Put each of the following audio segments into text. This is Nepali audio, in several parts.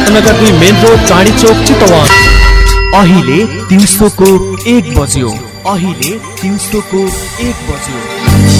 रत्नगर दुई मेन रोड चाँडी चोक चितवन। अहिले दिउँसोको एक बज्यो। अहिले दिउँसोको एक बज्यो।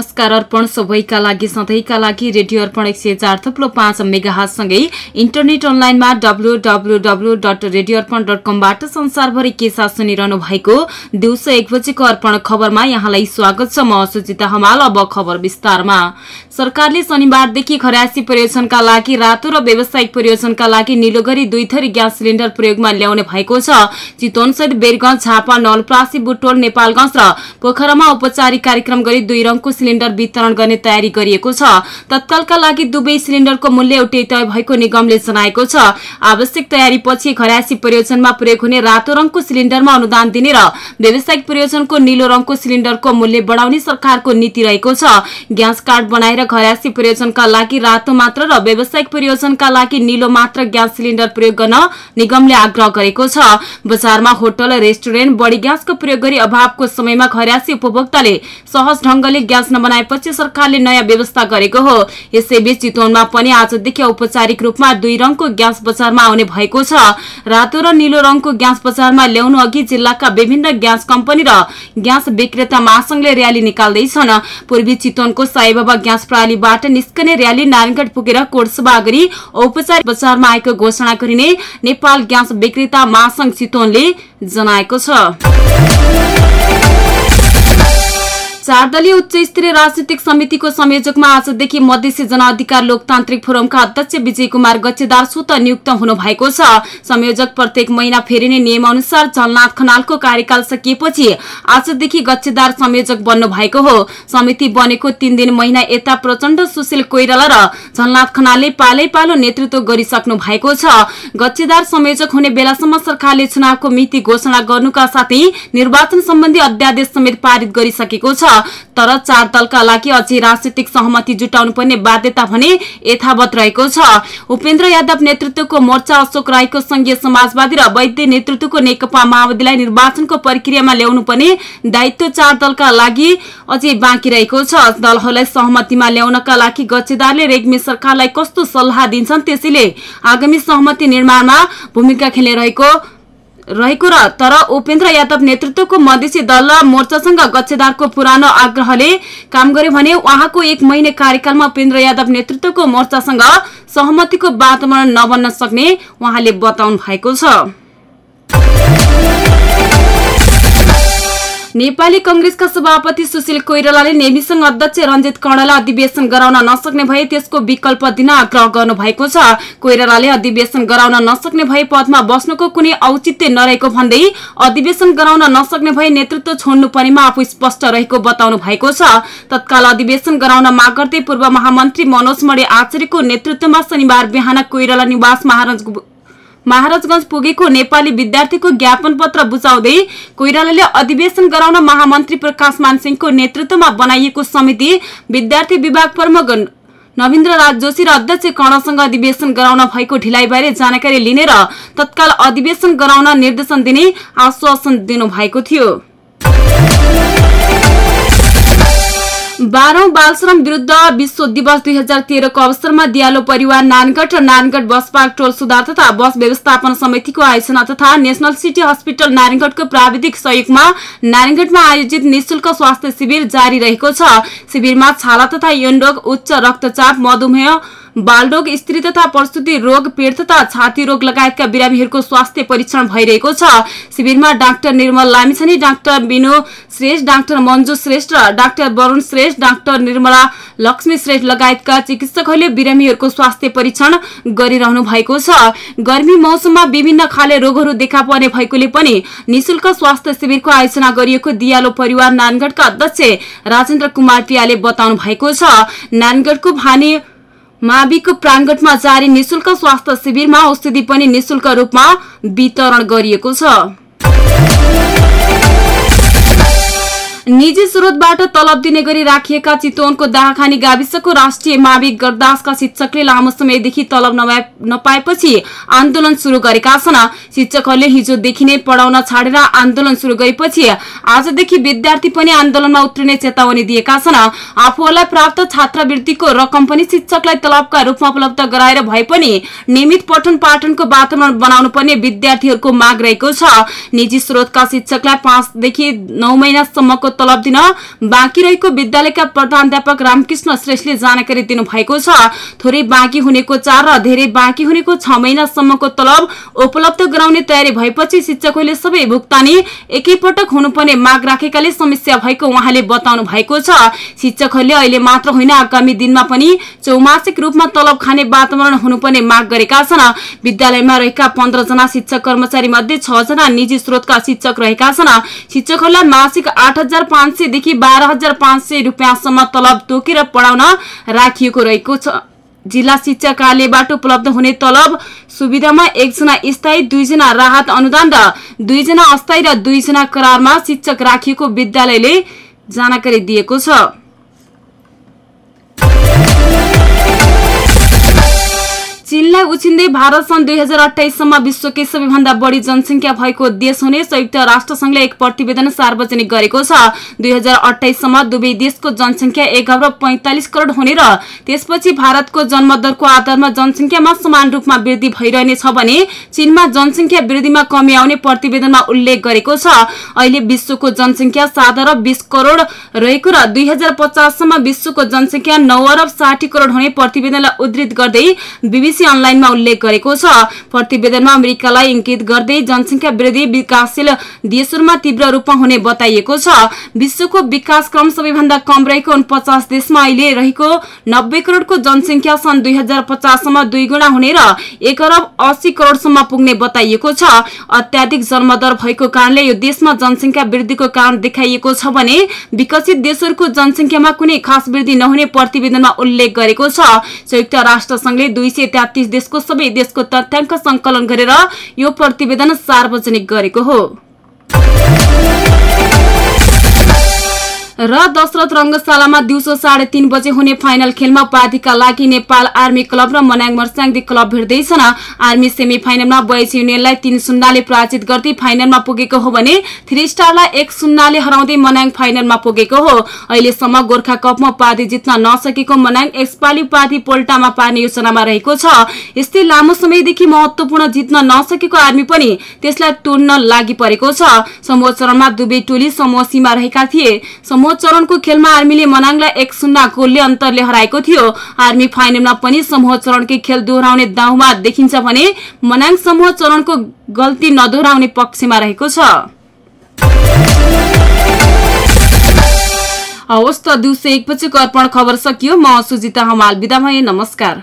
नमस्कार अर्पण। सबैका लागि सधैँका लागि रेडियो अर्पण एक सय चार थप्लो पाँच मेगाहासँगै इन्टरनेट अनलाइनमा W W W dot radio Arpan dot कमबाट संसारभरि के साथ सुनिरहनु भएको दिउँसो एक बजेको अर्पण खबरमा यहाँलाई स्वागत छ। म सुजिता हमाल अब खबर विस्तारमा। सरकारले शनिबारदेखि खरासी परियोजनका लागि रातो र व्यावसायिक परियोजनका लागि निलो गरी दुई थरी ग्यास सिलिन्डर प्रयोगमा ल्याउने भएको छ। चितवनसहित बेरगंज झापा नलप्रासी बुटोल नेपालगंज र पोखरामा औपचारिक कार्यक्रम गरी दुई रङको वितरण गर्ने तयारी गरिएको छ। तत्कालका लागि दुवै सिलिन्डरको मूल्य एउटै तय भएको निगमले जनाएको छ। आवश्यक तयारी पछि खरासी परियोजनमा प्रयोग हुने रातो रङको सिलिन्डरमा अनुदान दिने र व्यावसायिक परियोजनको निलो रङको सिलिन्डरको मूल्य बढाउने सरकारको नीति रहेको छ। ग्यास कार्ड बनाएर खरासी परियोजनका लागि रातो मात्र र व्यावसायिक परियोजनका लागि निलो मात्र ग्यास सिलिन्डर प्रयोग गर्न निगमले आग्रह गरेको छ। बजारमा होटल रेस्टुरेन्ट बढी ग्यासको प्रयोग गरी अभावको समयमा खरासी उपभोक्ताले सहज ढंगले ग्यास नबनाएपछि सरकारले नयाँ व्यवस्था गरेको हो। यसैबीच चितवनमा पनि आजदेखि औपचारिक रूपमा दुई रङको ग्यास बजारमा आउने भएको छ। रातो र निलो रङको ग्यास बजारमा ल्याउनु अघि जिल्लाका विभिन्न ग्यास कम्पनी र ग्यास विक्रेता महासंघले र्याली निकाल्दैछन्। पूर्वी चितवनको साईबाबा ग्यास प्रणालीबाट निस्कने र्याली नारायणगढ पुगेर कोटसभा गरी औपचारिक बजारमा आएको घोषणा गरिने नेपाल ग्यास विक्रेता महासंघ चितवनले जनाएको छ। चार दलीय उच्च स्तरीय राजनीतिक समितिको संयोजकमा आजदेखि मधेसी जनअधिकार लोकतान्त्रिक फोरमका अध्यक्ष विजय कुमार गच्छेदार स्वत नियुक्त हुनु भएको छ। संयोजक प्रत्येक महिना फेरिने नियम अनुसार झलनाथ खनालको कार्यकाल सकिएपछि आजदेखि गच्छेदार संयोजक बन्नु भएको हो। समिति बनेको तीन दिन महिना यता प्रचण्ड सुशील कोइराला र झलनाथ खनालले पालै पालो नेतृत्व गरिसक्नु भएको छ। गच्छेदार संयोजक हुने बेलासम्म सरकारले चुनावको मिति घोषणा गर्नुका साथै निर्वाचन सम्बन्धी अध्यादेश समेत पारित गरिसकेको छ। तर चार दलका लागि अझै राजनीतिक सहमति जुटाउनु पर्ने बाध्यता भने यथावत रहेको छ। उपेन्द्र यादव नेतृत्वको मोर्चा अशोक राईको संघीय समाजवादी र वैद्य नेतृत्वको नेकपा माओवादीलाई निर्वाचनको प्रक्रियामा ल्याउनु पर्ने दायित्व चार दलका लागि अझै बाँकी रहेको छ। दलहरूलाई सहमतिमा ल्याउनका लागि गच्छेदारले रेग्मी सरकारलाई कस्तो सल्लाह दिन्छन् त्यसैले आगामी सहमति निर्माणमा भूमिका खेलिरहेको रहेको र तर उपेन्द्र यादव नेतृत्वको मधेसी दल र मोर्चासँग गच्छेदारको पुरानो आग्रहले काम गर्यो भने उहाँको एक महिने कार्यकालमा उपेन्द्र यादव नेतृत्वको मोर्चासँग सहमतिको वातावरण नबन्न सक्ने उहाँले बताउनु भएको छ। नेपाली कंग्रेसका सभापति सुशील कोइरालाले नेमिसंघ अध्यक्ष रञ्जित कर्णलाई अधिवेशन गराउन नसक्ने भए त्यसको विकल्प दिन आग्रह गर्नु भएको छ। कोइरालाले अधिवेशन गराउन नसक्ने भए पदमा बस्नुको कुनै औचित्य नरहेको भन्दै अधिवेशन गराउन नसक्ने भए नेतृत्व छोड्नु पर्नेमा आफू स्पष्ट रहेको बताउनु भएको छ। तत्काल अधिवेशन गराउन माग गर्दै पूर्व महामन्त्री मनोज मणि आचार्यको नेतृत्वमा शनिबार बिहान कोइराला निवास महाराज महाराजगंज पुगेको नेपाली विद्यार्थीको ज्ञापन पत्र बुझाउँदै कोइरालाले अधिवेशन गराउन महामन्त्री प्रकाश मानसिंहको नेतृत्वमा बनाइएको समिति विद्यार्थी विभाग प्रमुख नवीन्द्र राज जोशी र अध्यक्ष कर्णसँग अधिवेशन गराउन भएको ढिलाइबारे जानकारी लिने र तत्काल अधिवेशन गराउन निर्देशन दिने आश्वासन दिनुभएको थियो। बाह्रौं बालश्रम विरूद्ध विश्व दिवस दुई हजार तेह्रको अवसरमा दियालो परिवार नानगढ र नानगढ बस पार्क टोल सुधार तथा बस व्यवस्थापन समितिको आयोजना तथा नेशनल सिटी हस्पिटल नारायणगढको प्राविधिक सहयोगमा नारायणगढमा आयोजित निशुल्क स्वास्थ्य शिविर जारी रहेको छ। शिविरमा छाला तथा यौन रोग उच्च रक्तचाप मधुमेह बालरोग स्त्री तथा प्रसुति रोग पेट तथा छाती रोग लगायतका बिरामीहरूको स्वास्थ्य परीक्षण भइरहेको छ। शिविरमा डाक्टर निर्मल लामिछाने डाक्टर बिनु श्रेष्ठ डाक्टर मञ्जु श्रेष्ठ र डाक्टर वरुण श्रेष्ठ डाक्टर निर्मला लक्ष्मी श्रेष्ठ लगायतका चिकित्सकहरूले बिरामीहरूको स्वास्थ्य परीक्षण गरिरहनु भएको छ। गर्मी मौसममा विभिन्न खाले रोगहरू देखा पर्ने भएकोले पनि निशुल्क स्वास्थ्य शिविरको आयोजना गरिएको दियालो परिवार नानगढका अध्यक्ष राजेन्द्र कुमार पियाले बताउनु भएको छ। नानगढको भानी माविको प्राङ्गणमा जारी निशुल्क स्वास्थ्य शिविरमा औषधि पनि निशुल्क रूपमा वितरण गरिएको छ। निजी स्रोतबाट तलब दिने गरी राखिएका चितवनको दाहाखानी गाविसको राष्ट्रिय मावि गरदासका शिक्षकले लामो समयदेखि तलब नपाए- नपाएपछि आन्दोलन शुरू गरेका छन्। शिक्षकहरूले हिजोदेखि नै पढाउन छाडेर आन्दोलन शुरू गरेपछि आजदेखि विद्यार्थी पनि आन्दोलनमा उत्रिने चेतावनी दिएका छन्। आफूहरूलाई प्राप्त छात्रवृत्तिको रकम पनि शिक्षकलाई तलबका रूपमा उपलब्ध गराएर भए पनि नियमित पठन पाठनको वातावरण बनाउनु पर्ने विद्यार्थीहरूको माग रहेको छ। निजी स्रोतका शिक्षकलाई पाँचदेखि नौ महिनासम्मको तलब दिन बाँकी रहेको विद्यालयका प्रधानध्यापक रामकृष्ण श्रेष्ठले जानकारी दिनुभएको छ। थोरै बाँकी हुनेको चार र धेरै बाँकी हुनेको छ महिनासम्मको तलब उपलब्ध गराउने तयारी भएपछि शिक्षकहरूले सबै भुक्तानी एकैपटक हुनुपर्ने माग राखेकाले समस्या भएको उहाँले बताउनु भएको छ। शिक्षकहरूले अहिले मात्र होइन आगामी दिनमा पनि चौमासिक रूपमा तलब खाने वातावरण हुनुपर्ने माग गरेका छन्। विद्यालयमा रहेका पन्ध्र जना शिक्षक कर्मचारी मध्ये छ जना निजी स्रोतका शिक्षक रहेका छन्। शिक्षकहरूलाई मासिक आठ हजार पाँच सयदेखि बाह्र हजार पाँच सय रुपियाँसम्म तलब तोकेर पढाउन राखिएको रहेको छ। जिल्ला शिक्षा कार्यालयबाट उपलब्ध हुने तलब सुविधामा एकजना स्थायी दुईजना राहत अनुदान र दुईजना अस्थायी र दुईजना करारमा शिक्षक राखिएको विद्यालयले जानकारी दिएको छ। चीनलाई उछिन्दै भारत सन् दुई हजार अठाइससम्म विश्वकै सबैभन्दा बढी जनसङ्ख्या भएको देश हुने संयुक्त राष्ट्र संघले एक प्रतिवेदन सार्वजनिक गरेको छ। दुई हजार अठाइससम्म दुवै देशको जनसङ्ख्या एघार पैंतालिस करोड़ हुने र त्यसपछि भारतको जन्मदरको आधारमा जनसङ्ख्यामा समान रूपमा वृद्धि भइरहनेछ भने चीनमा जनसङ्ख्या वृद्धिमा कमी आउने प्रतिवेदनमा उल्लेख गरेको छ। अहिले विश्वको जनसङ्ख्या सात अरब बीस करोड़ रहेको र दुई हजार पचाससम्म विश्वको जनसङ्ख्या नौ अरब साठी करोड़ हुने प्रतिवेदनलाई उद्धृत गर्दै अनलाइनमा उल्लेख गरेको छ। प्रतिवेदनमा अमेरिकालाई इंकित गर्दै जनसङ्ख्या वृद्धि विकासशील देशहरूमा तीव्र रूपमा हुने बताइएको छ। विश्वको विकास क्रम सबैभन्दा कम रहेको उनपचास देशमा अहिले रहेको नब्बे करोड़को जनसङ्ख्या सन् दुई हजार पचाससम्म दुई गुणा हुने र एक अरब अस्सी करोड़सम्म पुग्ने बताइएको छ। अत्याधिक जन्मदर भएको कारणले यो देशमा जनसङ्ख्या वृद्धिको कारण देखाइएको छ भने विकसित देशहरूको जनसङ्ख्यामा कुनै खास वृद्धि नहुने प्रतिवेदनमा उल्लेख गरेको छ। संयुक्त राष्ट्र संघले दुई सय तेत्तिस देशको सबै देशको तथ्याङ्क संकलन गरेर यो प्रतिवेदन सार्वजनिक गरेको हो। र दशरथ रङ्गशालामा दिउँसो साढे तीन बजे हुने फाइनल खेलमा उपाधिका लागि नेपाल आर्मी क्लब र मनाङ मर्स्याङदी क्लब भिड्दैछन् आर्मी सेमी फाइनलमा बोइस युनियनलाई तीन शून्यले पराजित गर्दै फाइनलमा पुगेको हो भने थ्री स्टारलाई एक शून्यले हराउँदै मनाङ फाइनलमा पुगेको हो। अहिलेसम्म गोर्खा कपमा उपाधि जित्न नसकेको मनाङ यसपालि उपाधि पोल्टामा पार्ने योजनामा रहेको छ। यस्तै लामो समयदेखि महत्वपूर्ण जित्न नसकेको आर्मी पनि त्यसलाई तोड्न लागि परेको छ। समूह चरणमा दुवै टोली समूह सीमा रहेका थिए। समूह चरणको खेलमा आर्मीले मनाङलाई एक शून्य गोलले अन्तरले हराएको थियो। आर्मी फाइनलमा पनि समूह चरणकै खेल दोहोऱ्याउने दाउमा देखिन्छ भने मनाङ समूह चरणको गल्ती नदोहोऱ्याउने पक्षमा रहेको छ। हवस् त दिउँसो एक बजेको अर्पण खबर सकियो। म सुजिता हमाल बिदा भए। नमस्कार।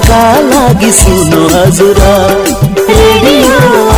लागि सुन्नु हजुर। रेडियो।